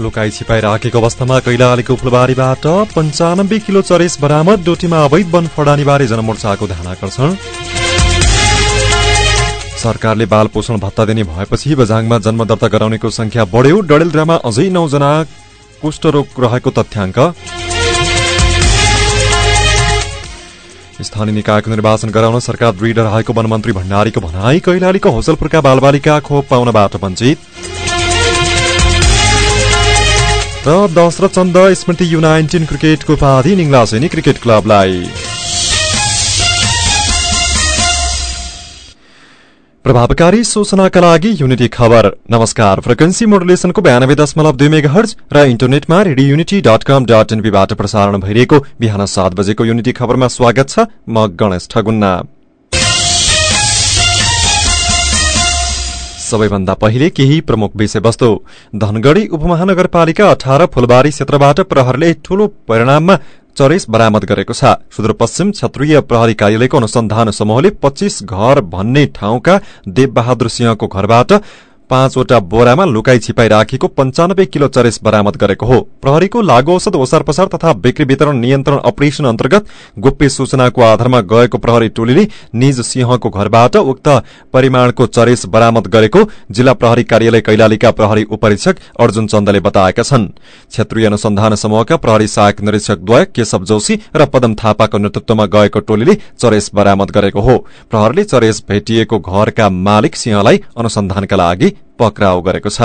लुकाई छिपाई राखेको अवस्थामा कैलालीको फुलबारीबाट पञ्चानब्बे किलो चरेस बरामद डोटीमा अवैध वन फडानीबारे जनमोर्चाको ध्यान सरकारले बाल पोषण भत्ता दिने भएपछि बझाङमा जन्म दर्ता गराउनेको संख्या बढ्यो। डडेलद्रामा अझै नौजना कुष्ठरोग रहेको तथ्याङ्क। स्थानीय निकायको निर्वाचन गराउन सरकार दृढ रहेको वनमन्त्री भण्डारीको भनाई। कैलालीको होसलपुरका बालबालिका खोप पाउनबाट वञ्चित। र दशरथ चन्द स्मृति यु नाइन्टिन क्रिकेटको उपाधि निङ्ला सैनिक क्रिकेट क्लबलाई। प्रभावकारी सूचनाका लागि युनिटी खबर। नमस्कार। फ्रिक्वेन्सी मोडुलेसनको बयानब्बे दशमलव दुई मेगा हर्ज र इन्टरनेटमा radio unity dot com dot एनपीबाट प्रसारण भइरहेको बिहान सात बजेको युनिटी खबरमा स्वागत छ म गणेश ठगुन्ना। सबैभन्दा पहिले केही प्रमुख विषयवस्तु। धनगढ़ी उपमहानगरपालिका अठार फुलबारी क्षेत्रबाट प्रहरले ठूलो परिणाममा चरेस बरामद गरेको छ। सुदूरपश्चिम क्षेत्रीय प्रहरी कार्यालयको अनुसन्धान समूहले पच्चीस घर भन्ने ठाउँका देवबहादुर सिंहको घरबाट पाँचवटा बोरामा लुकाई छिपाई राखेको पञ्चानब्बे किलो चरेस बरामद गरेको हो। प्रहरीको लागू औषध ओसार पसार तथा बिक्री वितरण नियन्त्रण अपरेशन अन्तर्गत गोप्य सूचनाको आधारमा गएको प्रहरी टोलीले निज सिंहको घरबाट उक्त परिमाणको चरेस बरामद गरेको जिल्ला प्रहरी कार्यालय कैलालीका प्रहरी उपरीक्षक अर्जुन चन्दले बताएका छन्। क्षेत्रीय अनुसन्धान समूहका प्रहरी सहायक निरीक्षकद्वय केशव जोशी र पदम थापाको नेतृत्वमा गएको टोलीले चरेस बरामद गरेको हो। प्रहरले चरेस भेटिएको घरका मालिक सिंहलाई अनुसन्धानका लागि पक्राउ गरेको छ।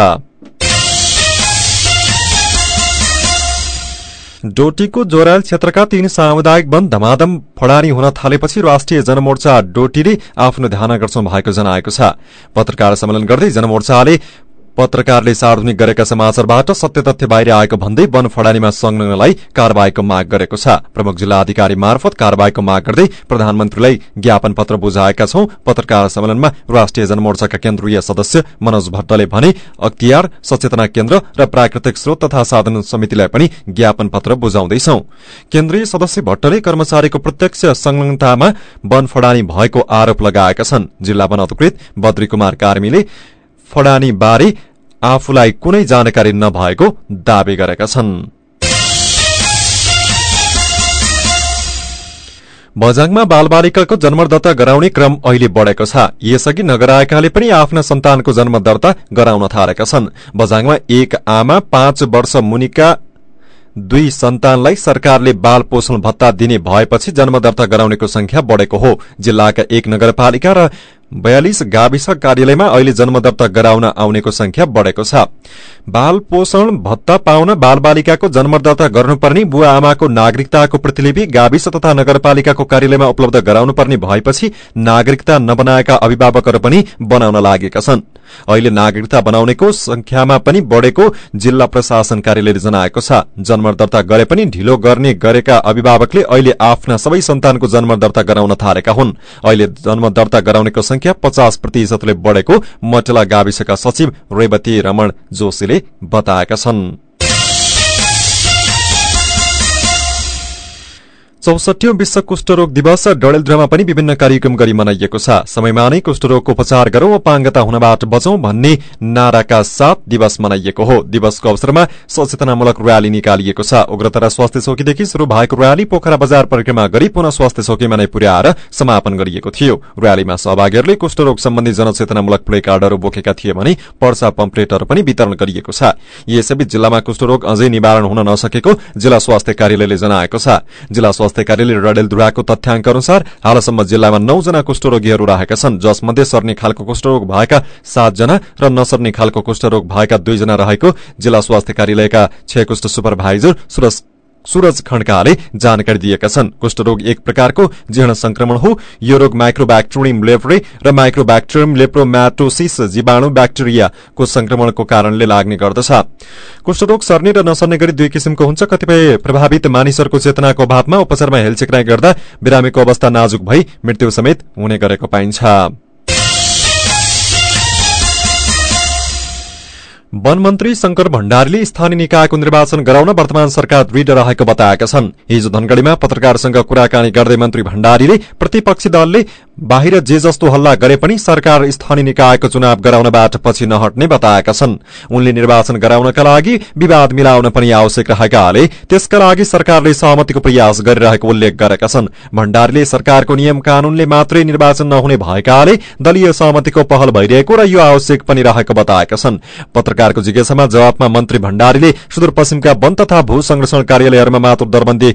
डोटीको जोरायल क्षेत्रका तीन सामुदायिक वन धमाधम फडानी हुन थालेपछि राष्ट्रिय जनमोर्चा डोटीले आफ्नो ध्यान आकर्षण भएको जनाएको छ। पत्रकार सम्मेलन गर्दै जनमोर्चाले पत्रकारले सार्वजनिक गरेका समाचारबाट सत्य तथ्य बाहिर आएको भन्दै वन फडानीमा संलग्नलाई कार्यवाहीको माग गरेको छ। प्रमुख जिल्ला अधिकारी मार्फत कार्यवाहीको माग गर्दै प्रधानमन्त्रीलाई ज्ञापन पत्र बुझाएका छौं। पत्रकार सम्मेलनमा राष्ट्रिय जनमोर्चाका केन्द्रीय सदस्य मनोज भट्टले भने अख्तियार सचेतना केन्द्र र प्राकृतिक स्रोत तथा साधन समितिलाई पनि ज्ञापन पत्र बुझाउँदैछौ। केन्द्रीय सदस्य भट्टले कर्मचारीको प्रत्यक्ष संलग्नतामा वन फडानी भएको आरोप लगाएका छन्। जिल्ला वन अधिकृत बद्री कुमार कार्मीले फडानी बारे आफूलाई कुनै जानकारी नभएको दावी गरेका छन्। बझाङमा बालबालिकाको जन्म दर्ता गराउने क्रम अहिले बढ़ेको छ। यसअघि नगराएकाले पनि आफ्ना सन्तानको जन्म दर्ता गराउन थालेका छन्। बझाङमा एक आमा पाँच वर्ष मुनिका दुई सन्तानलाई सरकारले बाल पोषण भत्ता दिने भएपछि जन्म दर्ता गराउनेको संख्या बढ़ेको हो। जिल्लाका एक नगरपालिका र बयालिस गाविस कार्यालयमा अहिले जन्म दर्ता गराउन आउनेको संख्या बढ़ेको छ। बाल पोषण भत्ता पाउन बालबालिकाको जन्म दर्ता गर्नुपर्ने बुवा आमाको नागरिकताको प्रतिलिपि गाविस तथा नगरपालिकाको कार्यालयमा उपलब्ध गराउनुपर्ने भएपछि नागरिकता नबनाएका अभिभावकहरू पनि बनाउन लागेका छन्। अहिले नागरिकता बनाउनेको संख्यामा पनि बढ़ेको जिल्ला प्रशासन कार्यालयले जनाएको छ। जन्म दर्ता गरे पनि ढिलो गर्ने गरेका अभिभावकले अहिले आफ्ना सबै सन्तानको जन्म दर्ता गराउन थालेका हुन्। अहिले जन्म दर्ता गराउनेको संख्या पचास प्रतिशतले बढ़ेको मटला गाविसका सचिव रेवती रमण जोशीले बताएका छन्। चौसठीौं विश्व कुष्ठरोग दिवस डडेलधुरामा पनि विभिन्न कार्यक्रम गरी मनाइएको छ। समयमा नै कुष्ठरोगको उपचार गरौं अपाङ्गता हुनबाट बचौं भन्ने नाराका साथ दिवस मनाइएको हो। दिवसको अवसरमा सचेतनामूलक र्याली निकालिएको छ। उग्रतरा स्वास्थ्य चौकीदेखि शुरू भएको र्याली पोखरा बजार परिक्रमा गरी पुनः स्वास्थ्य चौकीमा नै पुर्याएर समापन गरिएको थियो। र्यालीमा सहभागीहरूले कुष्ठरोग सम्बन्धी जनचेतनामूलक प्ले कार्डहरू बोकेका थिए भने पर्सा पम्पलेटहरू पनि वितरण गरिएको छ। यसैबीच जिल्लामा कुष्ठरोग अझै निवारण हुन नसकेको जिल्ला स्वास्थ्य कार्यालयले जनाएको छ। स्वास्थ्य कार्यालय डडेलधुराको तथ्याङ्क अनुसार हालसम्म जिल्लामा नौजना कुष्ठरोगीहरू रहेका छन् जसमध्ये सर्ने खालको कुष्ठरोग भएका सातजना र नसर्ने खालको कुष्ठरोग भएका दुईजना रहेको जिल्ला स्वास्थ्य कार्यालयका क्षय कुष्ठ सुपरभाइजर सुरज सूरज खड्काले जानकारी दिएका छन्। कुष्ठरोग एक प्रकारको जीर्ण संक्रमण हो। यो रोग माइक्रोब्याक्टेरियम लेप्रे र माइक्रोब्याक्टेरियम लेप्रोम्याटोसिस जीवाणु ब्याक्टेरियाको संक्रमणको कारणले लाग्ने गर्दछ। कुष्ठरोग सर्ने र नसर्ने गरी दुई किसिमको हुन्छ। कतिपय प्रभावित मानिसहरूको चेतनाको अभावमा उपचारमा हेलचेक्राई गर्दा बिरामीको अवस्था नाजुक भई मृत्यु समेत हुने गरेको पाइन्छ। वन मन्त्री शंकर भण्डारीले स्थानीय निकायको निर्वाचन गराउन वर्तमान सरकार दृढ रहेको बताएका छन्। हिजो धनगढ़ीमा पत्रकारसँग कुराकानी गर्दै मन्त्री भण्डारीले प्रतिपक्षी दलले बाहिर जे जस्तो हल्ला गरे पनि सरकार स्थानीय निकायको चुनाव गराउनबाट पछि नहट्ने बताएका छन्। उनले निर्वाचन गराउनका लागि विवाद मिलाउन पनि आवश्यक रहेकाले त्यसका लागि सरकारले सहमतिको प्रयास गरिरहेको उल्लेख गरेका छन्। भण्डारीले सरकारको नियम कानूनले मात्रै निर्वाचन नहुने भएकाले दलीय सहमतिको पहल भइरहेको र यो आवश्यक पनि रहेको बताएका छन्। पत्रकारको जिज्ञासामा जवाबमा मन्त्री भण्डारीले सुदूरपश्चिमका वन तथा भू संरक्षण कार्यालयहरूमा मात्र दरबन्दी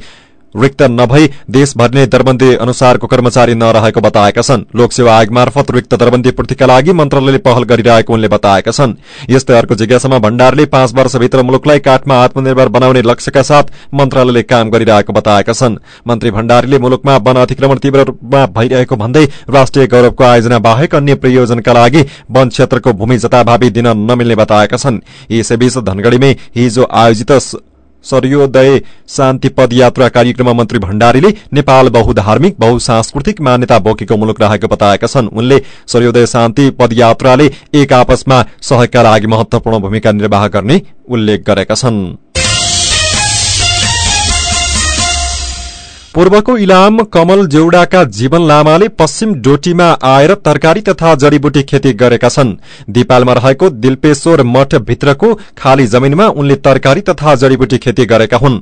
रिक्त नभई देशभरि नै दरबन्दी अनुसारको कर्मचारी नरहेको बताएका छन्। लोकसेवा आयोग मार्फत रिक्त दरबन्दी पूर्तिका लागि मन्त्रालयले पहल गरिरहेको उनले बताएका छन्। यस्तै अर्को जिज्ञासामा भण्डारले पाँच वर्षभित्र मुलुकलाई काठमा आत्मनिर्भर बनाउने लक्ष्यका साथ मन्त्रालयले काम गरिरहेको बताएका छन्। मन्त्री भण्डारीले मुलुकमा वन अतिक्रमण तीव्र रूपमा भइरहेको भन्दै राष्ट्रिय गौरवको आयोजना बाहेक अन्य प्रयोजनका लागि वन क्षेत्रको भूमि जताभावी दिन नमिल्ने बताएका छन्। यसैबीच धनगढ़ीमै हिजो आयोजित सर्योदय शान्ति पदयात्रा कार्यक्रममा मन्त्री भण्डारीले नेपाल बहुधार्मिक बहुसांस्कृतिक मान्यता बोकेको मुलुक रहेको बताएका छन्। उनले सर्योदय शान्ति पदयात्राले एक आपसमा सहयोगका लागि महत्वपूर्ण भूमिका निर्वाह गर्ने उल्लेख गरेका छन्। पूर्वको इलाम कमल जेउडाका जीवन लामाले पश्चिम डोटीमा आएर तरकारी तथा जड़ीबुटी खेती गरेका छन्। दिपालमा रहेको दिलपेश्वर मठ भित्रको खाली जमीनमा उनले तरकारी तथा जड़ीबुटी खेती गरेका हुन्।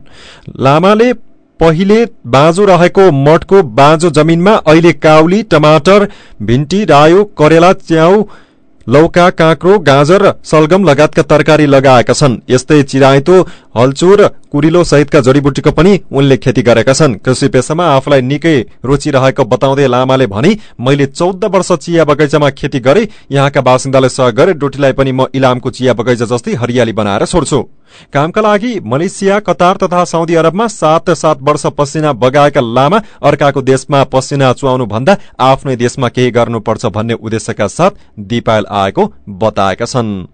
लामाले पहिले बाँझो रहेको मठको बाँझो जमीनमा अहिले काउली टमाटर भिन्टी रायो करेला च्याउ लौका काँक्रो गाजर सलगम लगायतका तरकारी लगाएका छन्। यस्तै चिराइतो हलचुर कुरिलो सहितका जड़ीबुटीको पनि उनले खेती गरेका छन्। कृषि पेसामा आफूलाई निकै रुचि रहेको बताउँदै लामाले भने मैले चौध वर्ष चिया बगैँचामा खेती गरे। यहाँका बासिन्दाले सहयोग गरे। डोटीलाई पनि म इलामको चिया बगैँचा जस्तै हरियाली बनाएर छोड्छु। कामका लागि मलेसिया कतार तथा साउदी अरबमा सात सात वर्ष पसिना बगाएका लामा अर्काको देशमा पसिना चुहाउनु भन्दा आफ्नै देशमा केही गर्नुपर्छ भन्ने उद्देश्यका साथ दिपायल आएको बताएका छन्।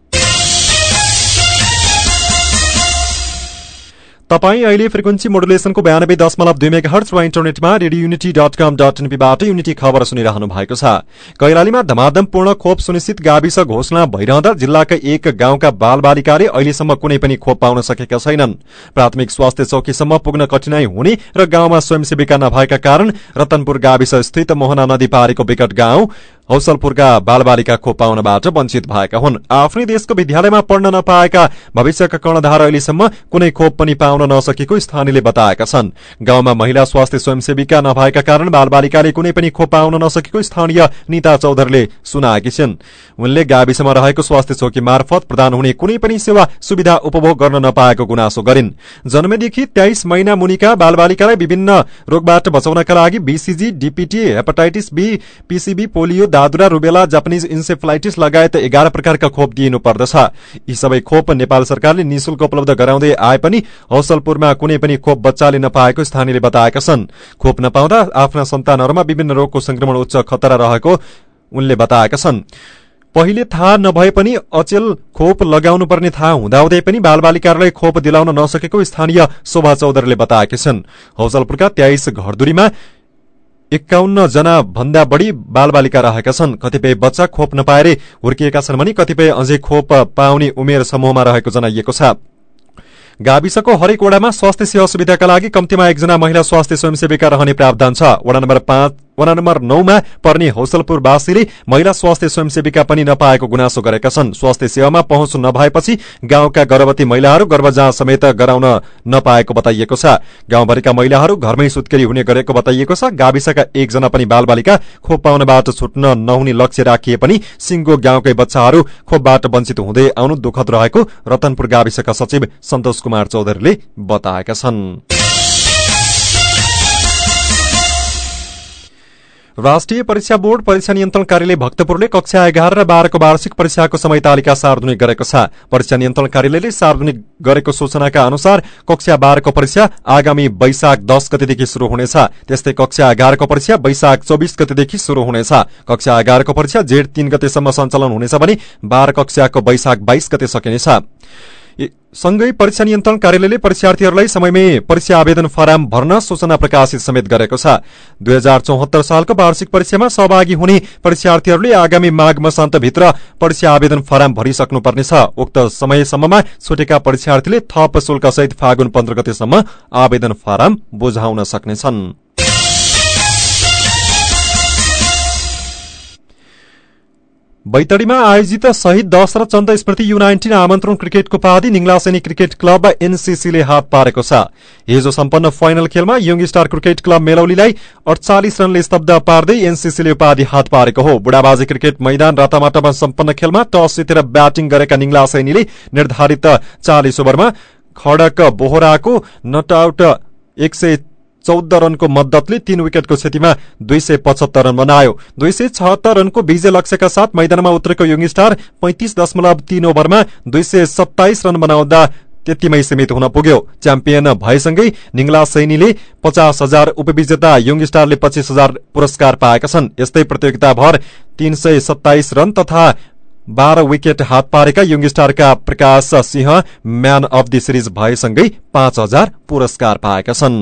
तपाईँ अहिले फ्रिक्वेन्सी मोडुलेसनको बयानब्बे दशमलव दुई मेगा हर्च वा इन्टरनेटमा radio unity dot com dot एनपीबाट unity खबर सुनिरहनु भएको छ। कैलालीमा धमाधमपूर्ण खोप सुनिश्चित गाविस घोषणा भइरहँदा जिल्लाका एक गाउँका बाल बालिकाले अहिलेसम्म कुनै पनि खोप पाउन सकेका छैनन्। प्राथमिक स्वास्थ्य चौकीसम्म पुग्न कठिनाई हुने र गाउँमा स्वयंसेविका नभएका कारण रतनपुर गाविस स्थित मोहना नदी पारीको विकट गाउँ हौसलपुरका बालबालिका खोप पाउनबाट वञ्चित भएका हुन्। आफ्नै देशको विद्यालयमा पढ्न नपाएका भविष्यका कर्णधार अहिलेसम्म कुनै खोप पनि पाउन नसकेको स्थानीयले बताएका छन्। गाउँमा महिला स्वास्थ्य स्वयंसेविका नभएका कारण बालबालिकाले कुनै पनि खोप पाउन नसकेको स्थानीय निता चौधरीले सुनाएकी छिन्। उनले गाविसमा रहेको स्वास्थ्य चौकी मार्फत प्रदान हुने कुनै पनि सेवा सुविधा उपभोग गर्न नपाएको गुनासो गरिन्। जन्मेदेखि तेइस महिना मुनिका बालबालिकालाई विभिन्न रोगबाट बचाउनका लागि BCG DPT hepatitis B PCV polio दादुरा rubella Japanese encephalitis लगायत एघार प्रकारका खोप दिइनु पर्दछ। यी सबै खोप नेपाल सरकारले निशुल्क उपलब्ध गराउँदै आए पनि हौसलपुरमा कुनै पनि खोप बच्चाले नपाएको स्थानीयले बताएका छन्। खोप नपाउँदा आफ्ना सन्तानहरूमा विभिन्न रोगको संक्रमण उच्च खतरा रहेको उनले बताएका छन्। पहिले थाहा नभए पनि अचेल खोप लगाउनु पर्ने थाहा हुँदाहुँदै पनि बालबालिकाहरूलाई खोप दिलाउन नसकेको स्थानीय शोभा चौधरीले बताएका छन्। हौसलपुरका तेइस घरदुरीमा एकाउन्न जना भन्दा बढ़ी बालबालिका रहेका छन्। कतिपय बच्चा खोप नपाएर हुर्किएका छन् भने कतिपय अझै खोप पाउने उमेर समूहमा रहेको जनाइएको छ। गाविसको हरेक वडामा स्वास्थ्य सेवा सुविधाका लागि कम्तीमा एकजना महिला स्वास्थ्य स्वयंसेविका रहने प्रावधान छ। वडा नम्बर पाँच वडा नम्बर नौमा पर्ने हौसलपुरवासीले महिला स्वास्थ्य स्वयंसेविका पनि नपाएको गुनासो गरेका छन्। स्वास्थ्य सेवामा पहुँच नभएपछि गाउँका गर्भवती महिलाहरू गर्भजाँच समेत गराउन नपाएको बताइएको छ। गाउँभरिका महिलाहरू घरमै सुत्केरी हुने गरेको बताइएको छ। गाविसका एकजना पनि बालबालिका खोप पाउनबाट छुट्न नहुने लक्ष्य राखिए पनि सिंगो गाउँकै बच्चाहरू खोपबाट वञ्चित हुँदै आउनु दुःखद रहेको रतनपुर गाविसका सचिव सन्तोष कुमार चौधरीले बताएका छन्। राष्ट्रिय परीक्षा बोर्ड परीक्षा नियन्त्रण कार्यालय भक्तपुरले कक्षा एघार र बाह्रको वार्षिक परीक्षाको समय तालिका सार्वजनिक गरेको छ। परीक्षा नियन्त्रण कार्यालयले सार्वजनिक गरेको सूचनाका अनुसार कक्षा बाह्रको परीक्षा आगामी वैशाख दश गतेदेखि शुरू हुनेछ। त्यस्तै कक्षा एघारको परीक्षा वैशाख चौबिस गतेदेखि शुरू हुनेछ। कक्षा एघारको परीक्षा जेठ तीन गतेसम्म सञ्चालन हुनेछ भने बाह्र कक्षाको वैशाख बाइस गते सकिनेछ। सँगै परीक्षा नियन्त्रण कार्यालयले परीक्षार्थीहरूलाई समयमै परीक्षा आवेदन फारम भर्न सूचना प्रकाशित समेत गरेको छ। दुई हजार चौहत्तर सालको वार्षिक परीक्षामा सहभागी हुने परीक्षार्थीहरूले आगामी माघ मसान्तभित्र परीक्षा आवेदन फारम भरिसक्नुपर्नेछ। उक्त समयसम्ममा छुटेका परीक्षार्थीले थप शुल्कसहित फागुन पन्ध्र गतेसम्म आवेदन फारम बुझाउन सक्नेछन्। बैतडीमा आयोजित शहीद दश र चन्द स्मृति यु नाइन्टिन आमन्त्रण क्रिकेटको उपाधि निङलासेनी क्रिकेट क्लब एनसीसीले हात पारेको छ। हिजो सम्पन्न फाइनल खेलमा यङ स्टार क्रिकेट क्लब मेलौलीलाई अडचालिस रनले स्तब्ध पार्दै एनसीसीले उपाधि हात पारेको हो। बुढाबाजी क्रिकेट मैदान रातामाटामा सम्पन्न खेलमा टस जितेर ब्याटिङ गरेका निङला सैनीले निर्धारित चालिस ओभरमा खडक बोहराको नट आउट एक सय चौध रनको मद्दतले तीन विकेटको क्षतिमा दुई सय पचहत्तर रन बनायो। दुई सय छहत्तर रनको विजय लक्ष्यका साथ मैदानमा उत्रेको यङ स्टार पैंतिस दशमलव तीन ओभरमा दुई सय सत्ताइस रन बनाउँदा त्यतिमै सीमित हुन पुग्यो। च्याम्पियन भएसँगै निङला सैनीले पचास हजार उपविजेता यङ स्टारले पच्चिस हजार पुरस्कार पाएका छन्। यस्तै प्रतियोगिताभर तीन सय सत्ताइस रन तथा बाह्र विकेट हात पारेका young स्टारका Prakash Singh man of the series भएसँगै पाँच हजार पुरस्कार पाएका छन्।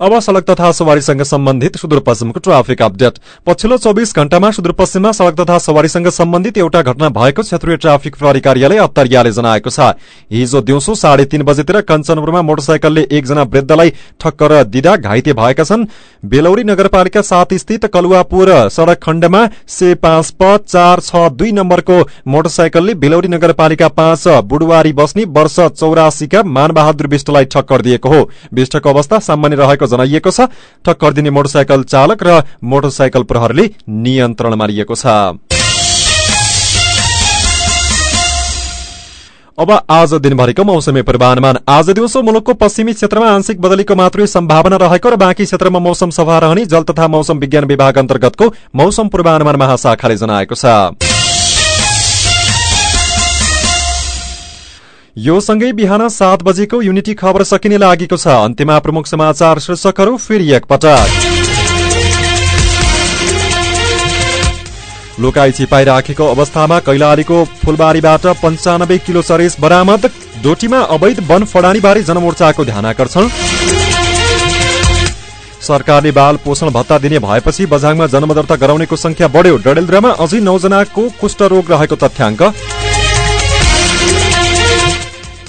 अब सड़क तथा सवारीसँग सम्बन्धित सुदूरपश्चिमको ट्राफिक अपडेट। पछिल्लो चौबिस घण्टामा सुदूरपश्चिममा सड़क तथा सवारीसँग सम्बन्धित एउटा घटना भएको क्षेत्रीय ट्राफिक प्रहरी कार्यालय अत्तरियाले जनाएको छ। हिजो दिउँसो साढे तीन बजेतिर कञ्चनपुरमा मोटरसाइकलले एकजना वृद्धलाई ठक्कर दिँदा घाइते भएका छन्। बेलौरी नगरपालिका सात स्थित कलुवापुर सड़क खण्डमा से पाँच प चार छ दुई नम्बरको मोटरसाइकलले बेलौरी नगरपालिका पाँच बुढवारी बस्ने वर्ष चौरासीका मानबहादुर विष्टलाई ठक्कर दिएको हो। विष्टको अवस्था सामान्य रहेको जनाइएको छ। ठक्कर दिने मोटरसाइकल चालक र मोटरसाइकल प्रहरले नियन्त्रणमा लिएको छ। अब आज दिनभरिको मौसमी पूर्वानुमान। आज दिउँसो मुलुकको पश्चिमी क्षेत्रमा आंशिक बदलीको मात्रै सम्भावना रहेको र बाँकी क्षेत्रमा मौसम सफा रहने जल तथा मौसम विज्ञान विभाग अन्तर्गतको मौसम पूर्वानुमान महाशाखाले जनाएको छ। यो सँगै बिहान सात बजेको युनिटी खबर सकिने लागेको छ। अन्त्यमा प्रमुख समाचार शीर्षकहरू फेरि एकपटक। लुकाई छिपाई राखेको अवस्थामा कैलालीको फुलबारीबाट पञ्चानब्बे किलो चरेस बरामद। डोटीमा अवैध वन फडानीबारे जनमोर्चाको ध्यानकर्षण सरकारले बाल पोषण भत्ता दिने भएपछि बझाङमा जन्म दर्ता गराउनेको संख्या बढ्यो। डडेलद्रामा अझै नौजनाको कुष्ठरोग रहेको तथ्याङ्क।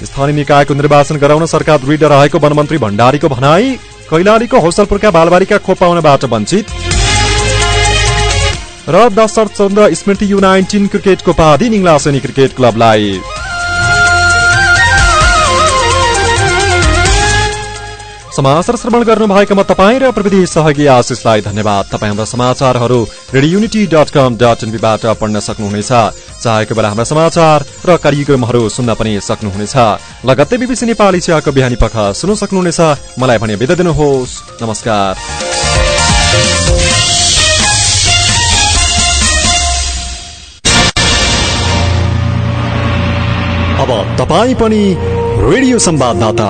स्थानीय निकायको निर्वाचन गराउन सरकार दृढ रहेको वनमन्त्री भण्डारीको भनाई कैलालीको हौसलपुरका बालबालिका खोप पाउनबाट वञ्चित। र दशरथ चन्द्र स्मृति यु नाइन्टिन क्रिकेटको उपाधि निङलासेनी क्रिकेट क्लबलाई। समाचार श्रवण गर्नुभएकोमा तपाईँ र प्रविधि सहयोगी आशिषलाई धन्यवाद। तपाईँ हाम्रा समाचारहरू radio unity dot com dot एनबीबाट पढ्न सक्नुहुनेछ। चाहेको बेला हाम्रा समाचार र कार्यक्रमहरू सुन्न पनि सक्नुहुनेछ। लगत्तै बिबिसी नेपाली चियाको बिहानी पख सुन्न सक्नुहुनेछ। मलाई भने बिदा दिनुहोस्। नमस्कार। अब तपाईँ पनि रेडियो संवाददाता।